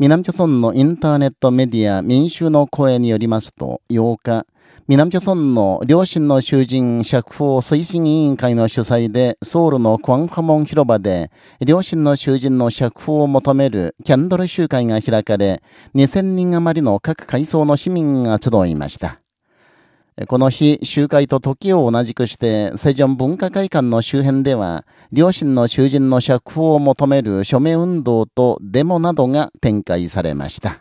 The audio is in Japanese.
南朝村のインターネットメディア民衆の声によりますと、8日、南朝村の両親の囚人釈放推進委員会の主催で、ソウルのクワンハモン広場で、両親の囚人の釈放を求めるキャンドル集会が開かれ、2000人余りの各階層の市民が集いました。この日、集会と時を同じくして、セジョン文化会館の周辺では、両親の囚人の釈放を求める署名運動とデモなどが展開されました。